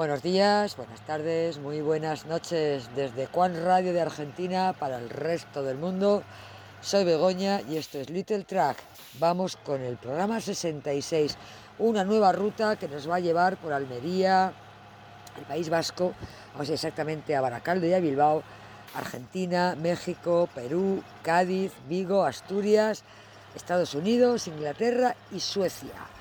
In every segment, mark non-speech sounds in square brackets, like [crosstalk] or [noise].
Buenos días, buenas tardes, muy buenas noches desde Juan Radio de Argentina para el resto del mundo. Soy Begoña y esto es Little Track. Vamos con el programa 66, una nueva ruta que nos va a llevar por Almería, el País Vasco, vamos exactamente a Baracaldo y a Bilbao, Argentina, México, Perú, Cádiz, Vigo, Asturias, Estados Unidos, Inglaterra y Suecia.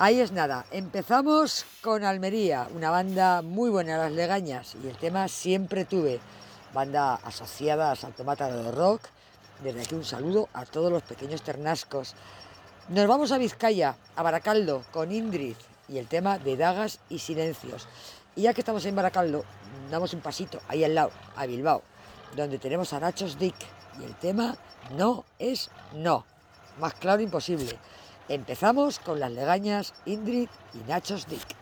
Ahí es nada, empezamos con Almería, una banda muy buena las legañas y el tema Siempre Tuve, banda asociada a Santo Mátaro de Rock. Desde aquí un saludo a todos los pequeños ternascos. Nos vamos a Vizcaya, a Baracaldo, con Indrid y el tema de Dagas y Silencios. Y ya que estamos en Baracaldo, damos un pasito ahí al lado, a Bilbao, donde tenemos a Nachos Dick y el tema no es no. Más claro imposible. Empezamos con las legañas Indrid y Nachos Dick.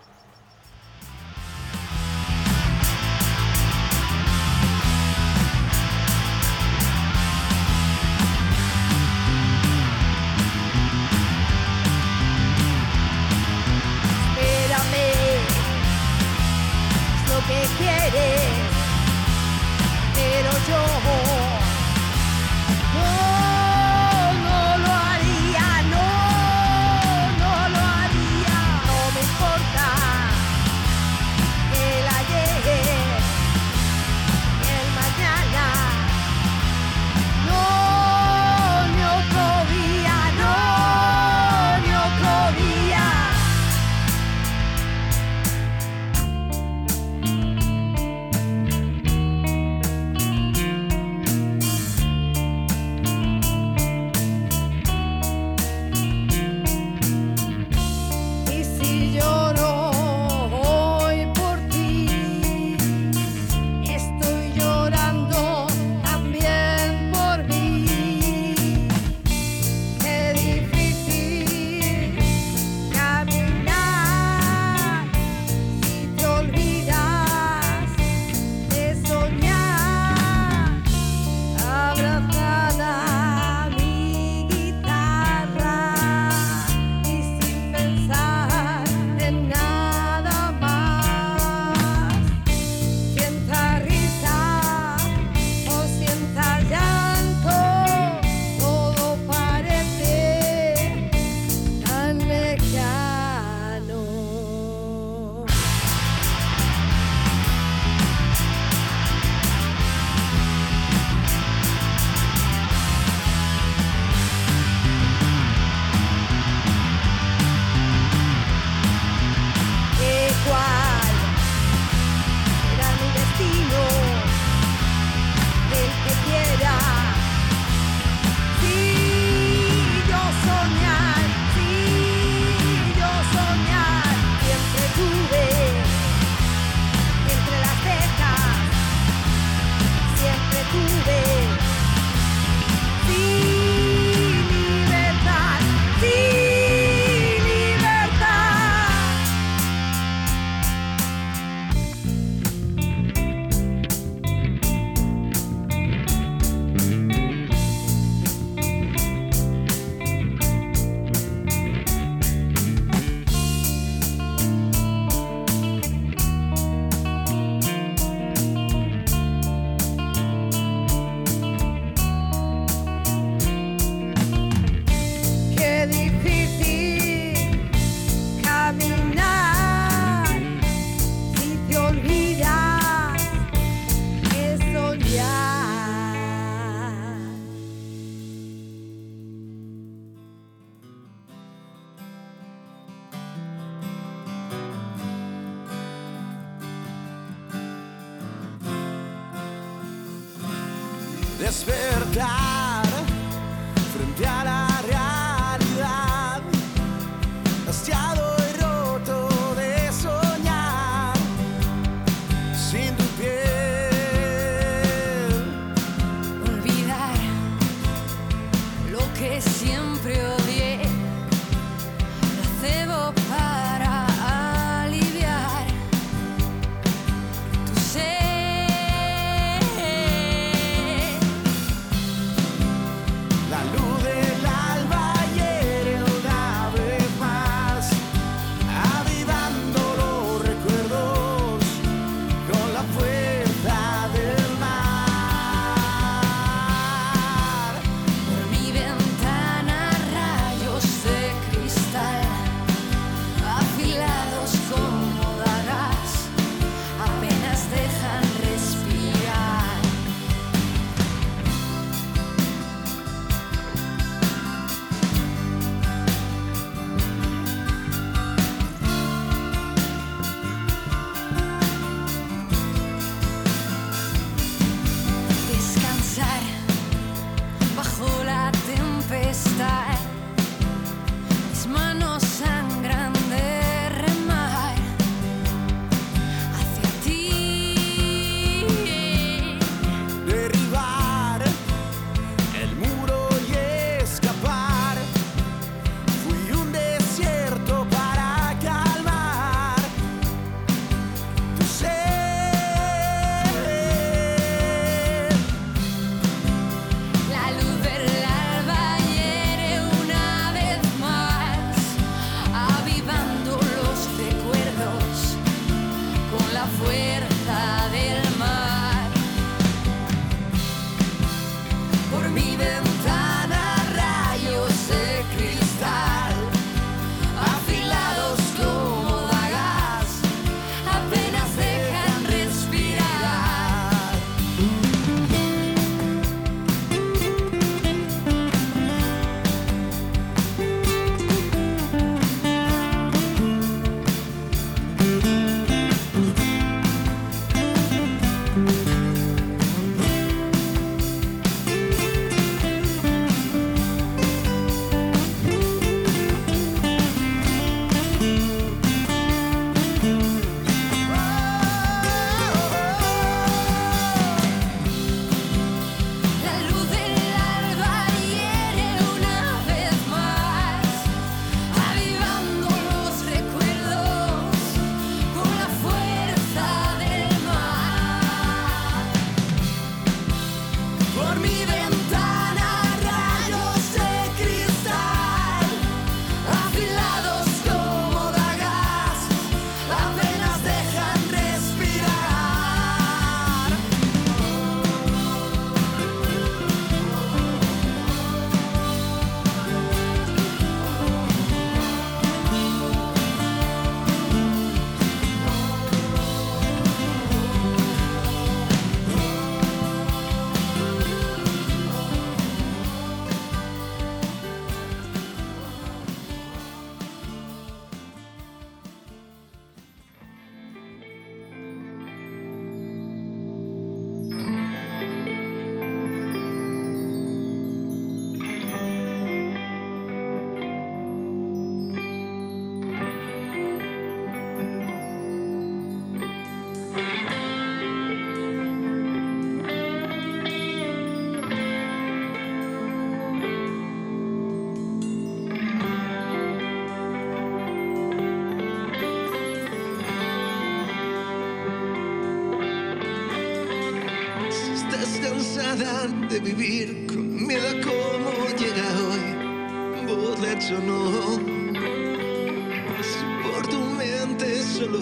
Despertar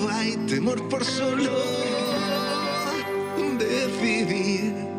hay temor por solo decidir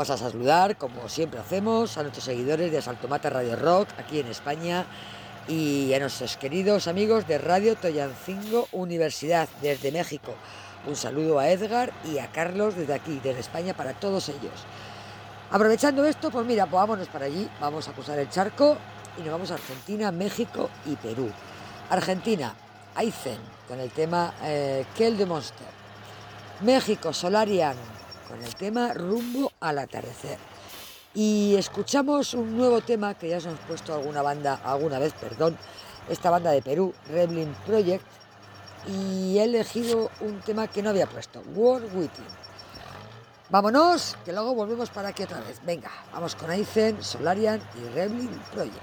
vamos a saludar, como siempre hacemos, a nuestros seguidores de Saltomata Radio Rock aquí en España y a nuestros queridos amigos de Radio Toyancingo Universidad desde México. Un saludo a Edgar y a Carlos desde aquí, desde España, para todos ellos. Aprovechando esto, pues mira, pues vámonos para allí, vamos a cruzar el charco y nos vamos a Argentina, México y Perú. Argentina, Aizen, con el tema eh, Kill the Monster. México, Solarian, con el tema Rumbo al atardecer. Y escuchamos un nuevo tema que ya nos hemos puesto alguna banda, alguna vez, perdón, esta banda de Perú, Reblin Project, y he elegido un tema que no había puesto, World Within. Vámonos, que luego volvemos para aquí otra vez. Venga, vamos con Aizen, Solarian y Reblin Project.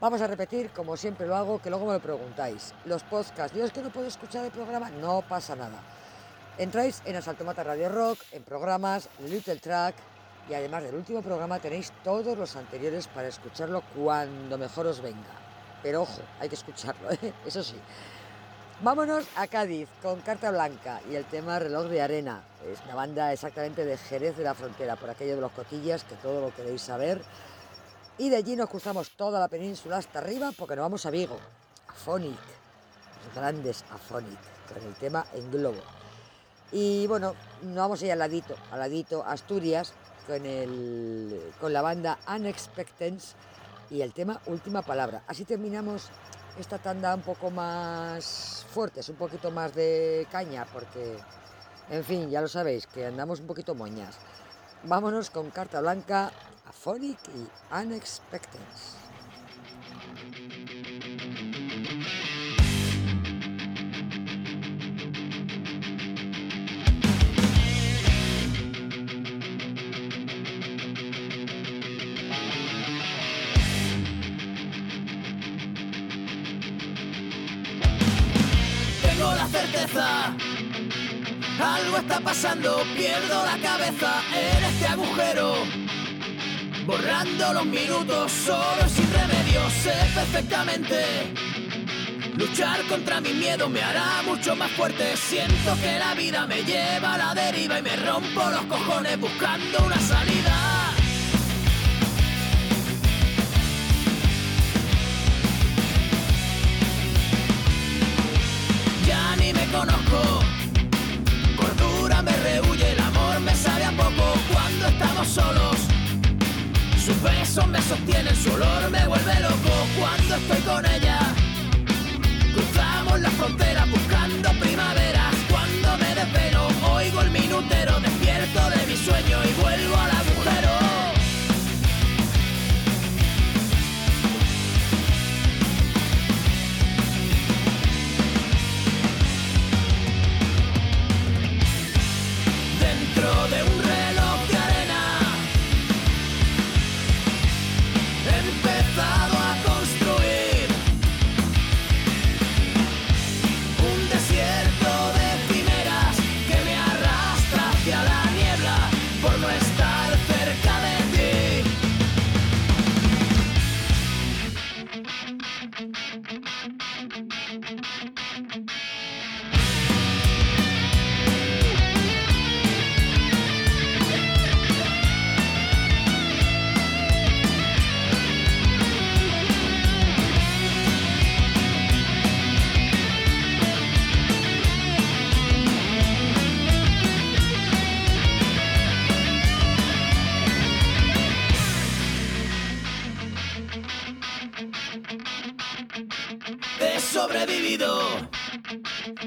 Vamos a repetir, como siempre lo hago, que luego me lo preguntáis. Los podcasts, yo es que no puedo escuchar el programa, no pasa nada. Entráis en Asaltomata Radio Rock, en programas, Little Track, y además del último programa tenéis todos los anteriores para escucharlo cuando mejor os venga. Pero ojo, hay que escucharlo, ¿eh? [laughs] eso sí. Vámonos a Cádiz con Carta Blanca y el tema Reloj de Arena. Es una banda exactamente de Jerez de la Frontera, por aquello de los cotillas, que todo lo queréis saber. Y de allí nos cruzamos toda la península hasta arriba porque nos vamos a Vigo, a Phonic, los grandes a con el tema en globo. Y bueno, nos vamos a ir al ladito, al ladito Asturias, con, el, con la banda Unexpectance y el tema Última Palabra. Así terminamos esta tanda un poco más fuertes, un poquito más de caña, porque, en fin, ya lo sabéis, que andamos un poquito moñas. Vámonos con Carta Blanca, Aphonic y Unexpectance. Tengo la certeza, algo está pasando, pierdo la cabeza en este agujero. Borrando los minutos, solo sin remedio, sé perfectamente. Luchar contra mi miedo me hará mucho más fuerte. Siento que la vida me lleva a la deriva y me rompo los cojones buscando una salida. ya ni me conozco. Cordura me rehuye, el amor me sabe a poco cuando estamos solos. Sus besos me sostienen, su olor me vuelve loco cuando estoy con ella. Cruzamos la frontera buscando primaveras.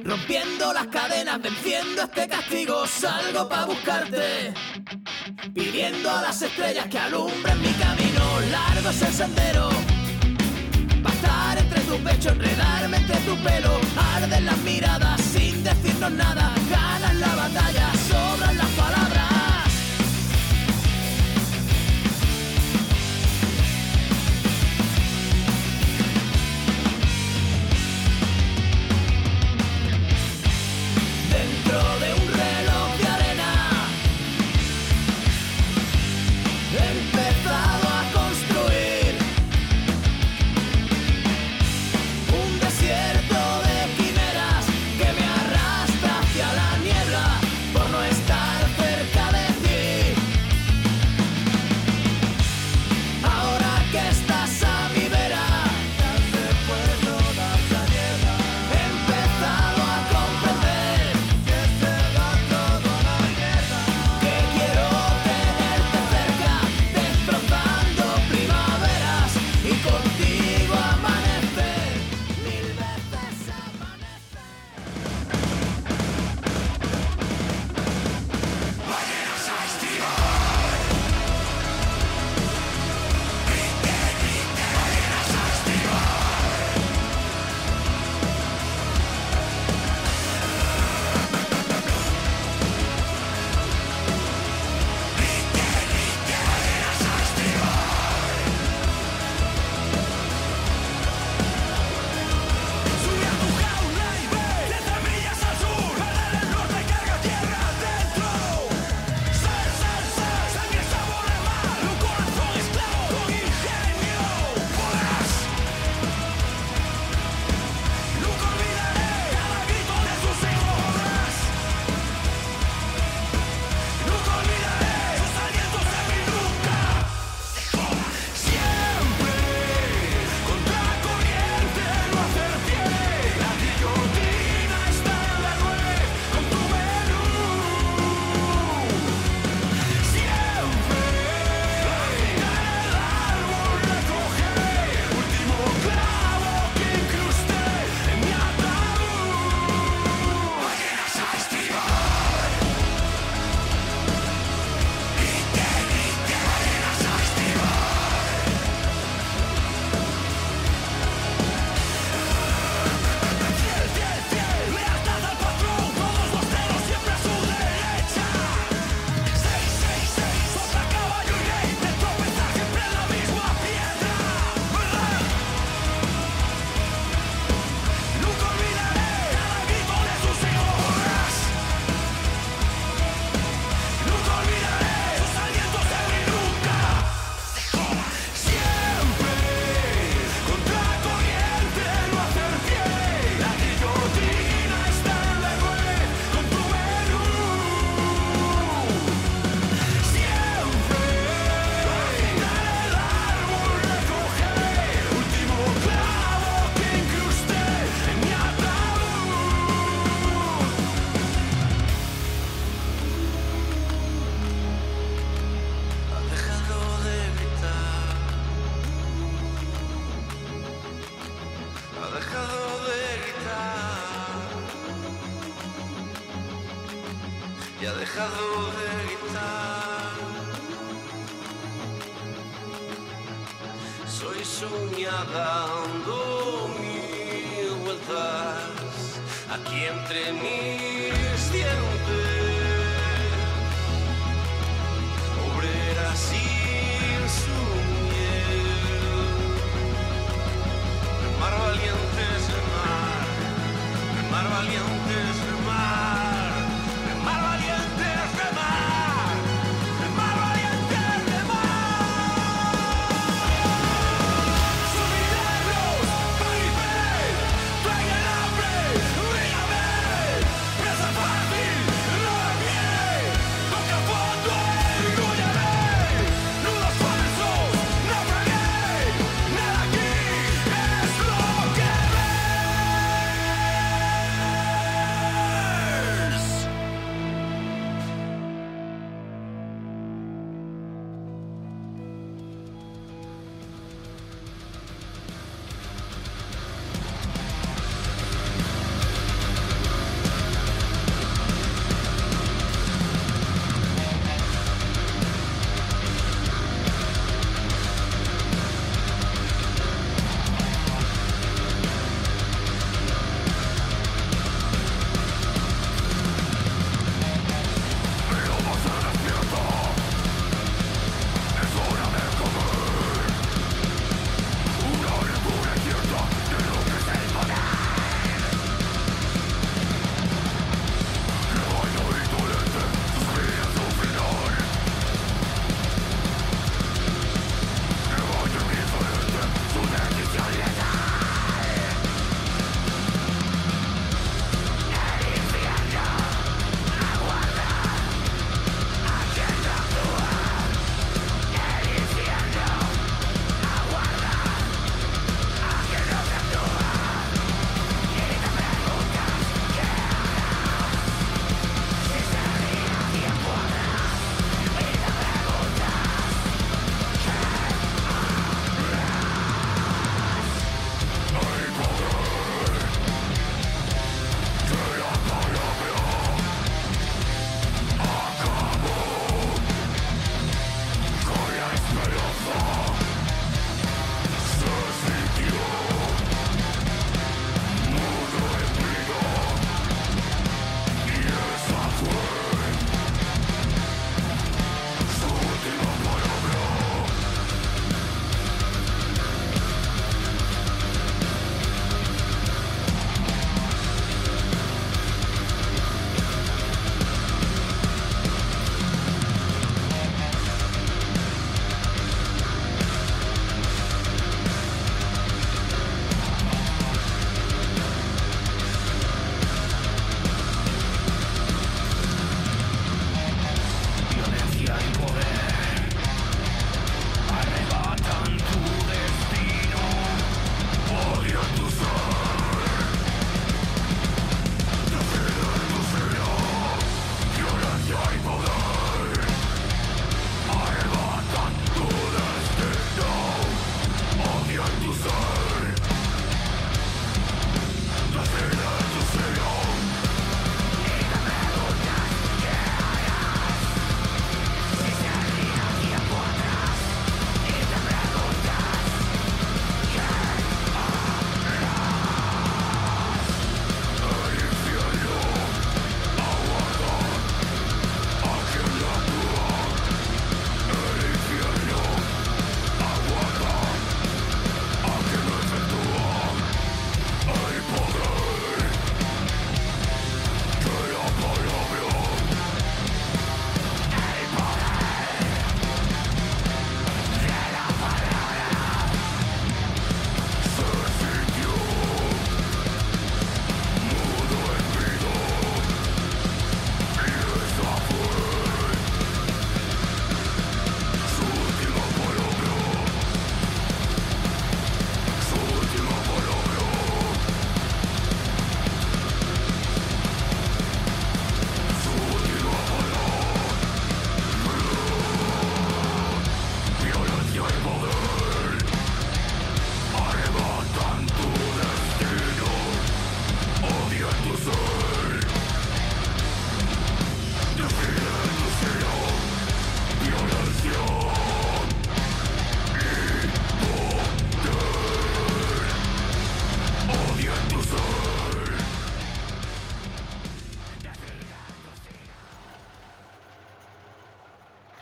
Rompiendo las cadenas, venciendo este castigo. Salgo para buscarte, pidiendo a las estrellas que alumbren mi camino. Largo es el sendero, pasar entre tu pecho, enredarme entre tu pelo. Arden las miradas sin decirnos nada, ganan la batalla,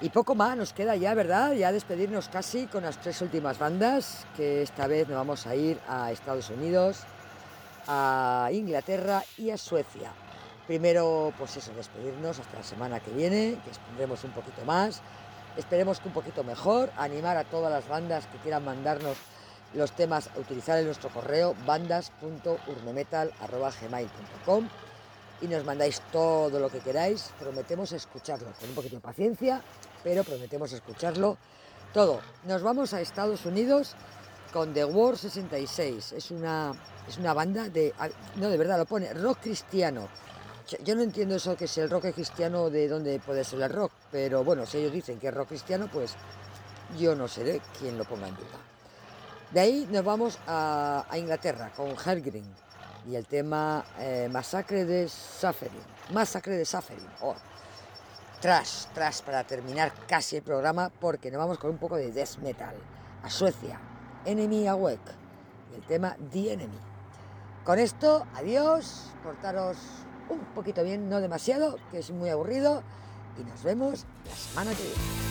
poco más nos queda ya, ¿verdad? Ya despedirnos casi con las tres últimas bandas, que esta vez nos vamos a ir a Estados Unidos, a Inglaterra y a Suecia. Primero, pues eso, despedirnos hasta la semana que viene, que expondremos un poquito más. Esperemos que un poquito mejor, animar a todas las bandas que quieran mandarnos los temas a utilizar en nuestro correo bandas.urnemetal.gmail.com y nos mandáis todo lo que queráis. Prometemos escucharlo con un poquito de paciencia, pero prometemos escucharlo todo. Nos vamos a Estados Unidos con The War 66. Es una, es una banda de... No, de verdad, lo pone rock cristiano. Yo- no entiendo eso que es el rock cristiano de dónde puede ser el rock, pero bueno, si ellos dicen que es rock cristiano, pues yo no seré quien lo ponga en duda. De ahí nos vamos a, Inglaterra con Helgrin y el tema eh, Masacre de Suffering. Masacre de Suffering. Oh. Trash, trash para terminar casi el programa porque nos vamos con un poco de death metal. A Suecia, Enemy Awake y el tema The Enemy. Con esto, adiós, portaros un poquito bien, no demasiado, que es muy aburrido, y nos vemos la semana que viene.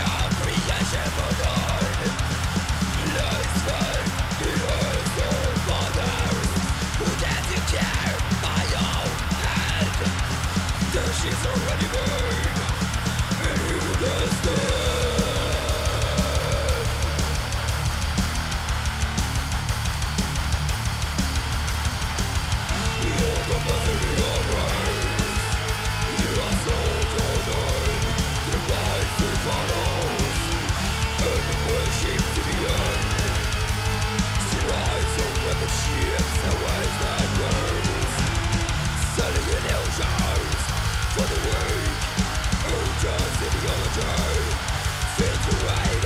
creation for the City, situation